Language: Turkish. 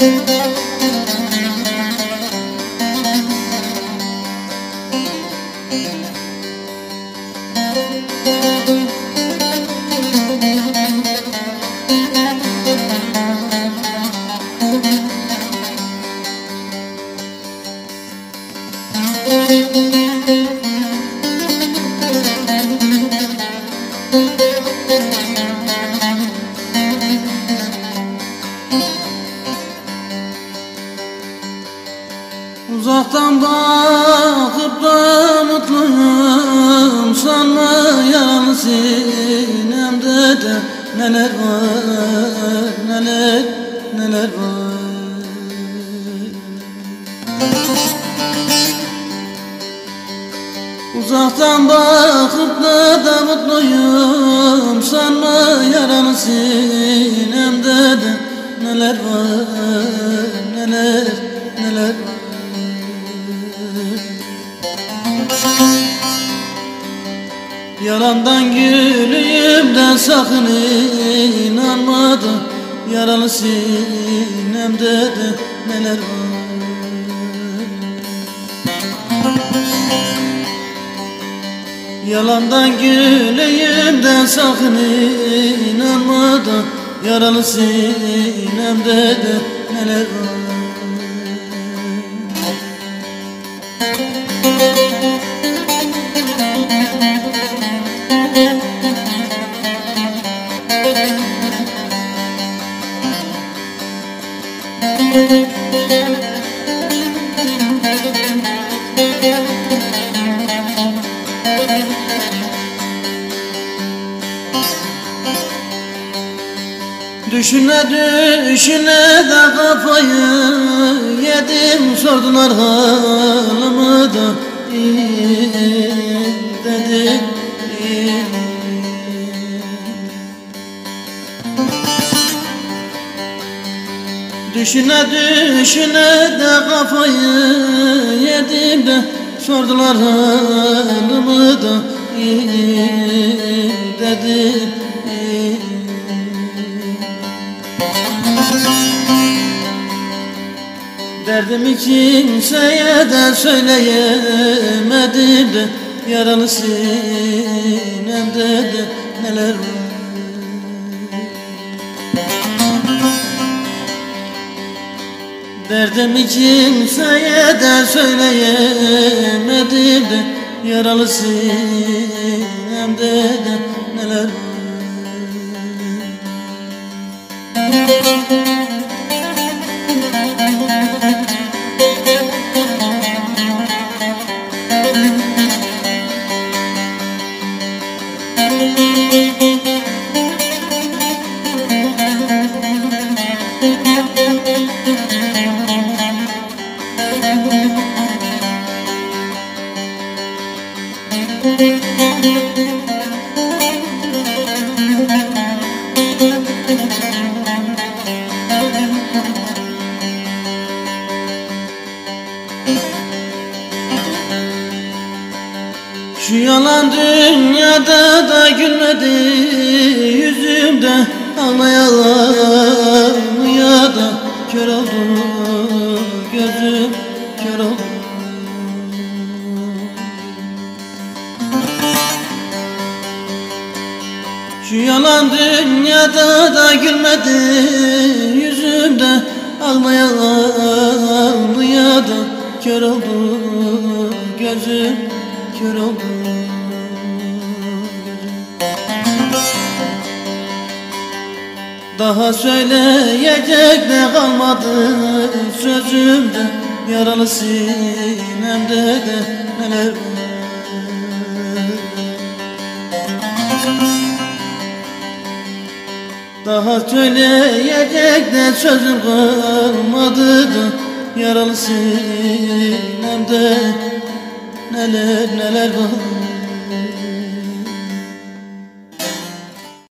Müzik Yalanımda kıptım mutluyum. Sanma yaralı sinemde de Neler var, neler, neler var. Uzaktan bakıp da da mutluyum. Sanma yaralı sinemde de. Neler var, neler, neler var. Yalandan gülüyüm de sakın inanma da Yaralı sinemde de neler var? Yalandan güleyim de sakın inanma da Yaralı sinemde de neler var Düşüne düşüne de kafayı yedim. Sordular halımı da dedim. Düşüne düşüne de kafayı yedim. De Sordular halımı da dedim Derdimi kimseye de söyleyemedim de Yaralı sinemde de neler? Var Derdimi kimseye de söyleyemedim de Yaralı sinemde de Şu yalan dünyada da gülmedi yüzümde Ağlayalan ya da kör oldu gözüm kör oldu. Şu yalan dünyada da gülmedi yüzümde Ağlayalan ya da kör oldu gözüm kör Daha söyleyecek ne kalmadı sözümde Yaralı sinemde de neler Daha söyleyecek ne sözüm kalmadı da Yaralı sinemde neler neler var